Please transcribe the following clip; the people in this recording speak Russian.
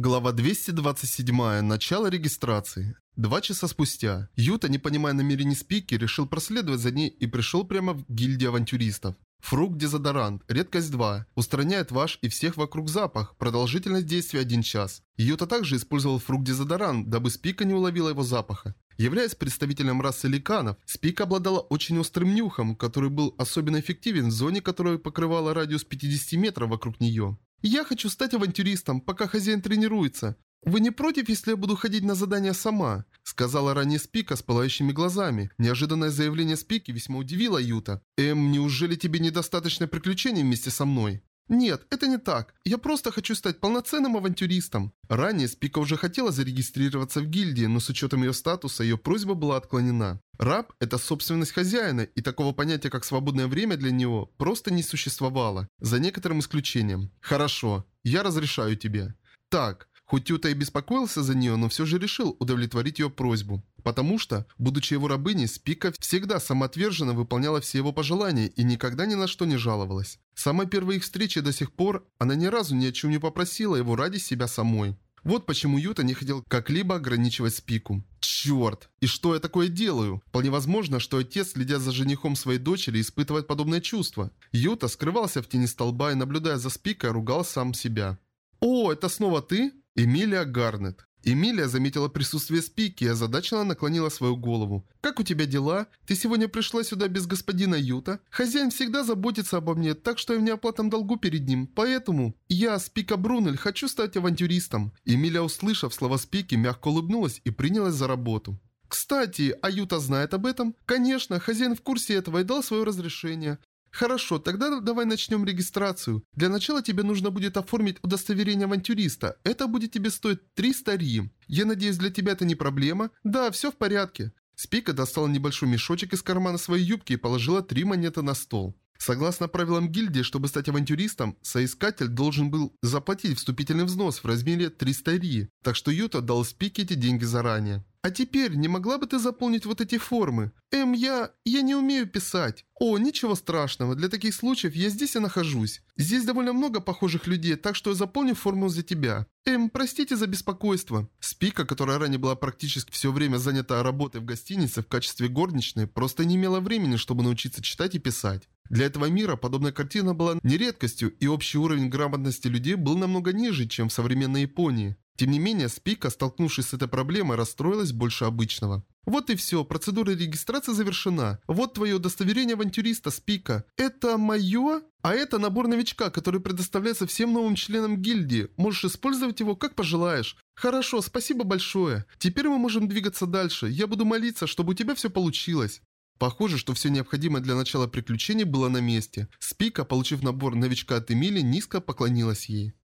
Глава 227. Начало регистрации. Два часа спустя. Юта, не понимая намерений Спики, решил проследовать за ней и пришел прямо в гильдию авантюристов. Фрукт дезодорант. Редкость 2. Устраняет ваш и всех вокруг запах. Продолжительность действия 1 час. Юта также использовал фрукт дезодорант, дабы Спика не уловила его запаха. Являясь представителем расы ликанов, Спика обладала очень острым нюхом, который был особенно эффективен в зоне, которая покрывала радиус 50 метров вокруг нее. «Я хочу стать авантюристом, пока хозяин тренируется. Вы не против, если я буду ходить на задания сама?» Сказала ранее Спика с пылающими глазами. Неожиданное заявление Спики весьма удивило Юта. «Эм, неужели тебе недостаточно приключений вместе со мной?» «Нет, это не так. Я просто хочу стать полноценным авантюристом». Ранее Спика уже хотела зарегистрироваться в гильдии, но с учетом ее статуса ее просьба была отклонена. Раб – это собственность хозяина, и такого понятия, как свободное время для него, просто не существовало, за некоторым исключением. «Хорошо, я разрешаю тебе». Так, Хоть Юта и беспокоился за нее, но все же решил удовлетворить ее просьбу. Потому что, будучи его рабыней, Спика всегда самоотверженно выполняла все его пожелания и никогда ни на что не жаловалась. С самой первой их встречи до сих пор она ни разу ни о чем не попросила его ради себя самой. Вот почему Юта не хотел как-либо ограничивать Спику. Черт! И что я такое делаю? Вполне возможно, что отец, следя за женихом своей дочери, испытывает подобное чувство. Юта скрывался в тени столба и, наблюдая за Спикой, ругал сам себя. «О, это снова ты?» Эмилия Гарнет. Эмилия заметила присутствие Спики и озадаченно наклонила свою голову. «Как у тебя дела? Ты сегодня пришла сюда без господина Юта? Хозяин всегда заботится обо мне, так что я в неоплатном долгу перед ним. Поэтому я, Спика Брунель, хочу стать авантюристом». Эмилия, услышав слова Спики, мягко улыбнулась и принялась за работу. «Кстати, а Юта знает об этом?» «Конечно, хозяин в курсе этого и дал свое разрешение. Хорошо, тогда давай начнем регистрацию. Для начала тебе нужно будет оформить удостоверение авантюриста. Это будет тебе стоить 300 ри. Я надеюсь, для тебя это не проблема? Да, все в порядке. Спика достала небольшой мешочек из кармана своей юбки и положила три монеты на стол. Согласно правилам гильдии, чтобы стать авантюристом, соискатель должен был заплатить вступительный взнос в размере 300 ри, так что Юта дал Спике эти деньги заранее. А теперь, не могла бы ты заполнить вот эти формы? Эм, я... я не умею писать. О, ничего страшного, для таких случаев я здесь и нахожусь. Здесь довольно много похожих людей, так что я заполню форму за тебя. Эм, простите за беспокойство. Спика, которая ранее была практически все время занята работой в гостинице в качестве горничной, просто не имела времени, чтобы научиться читать и писать. Для этого мира подобная картина была не редкостью, и общий уровень грамотности людей был намного ниже, чем в современной Японии. Тем не менее, Спика, столкнувшись с этой проблемой, расстроилась больше обычного. Вот и все, процедура регистрации завершена. Вот твое удостоверение авантюриста, Спика. Это мое? А это набор новичка, который предоставляется всем новым членам гильдии. Можешь использовать его как пожелаешь. Хорошо, спасибо большое. Теперь мы можем двигаться дальше. Я буду молиться, чтобы у тебя все получилось. Похоже, что все необходимое для начала приключений было на месте. Спика, получив набор новичка от Эмили, низко поклонилась ей.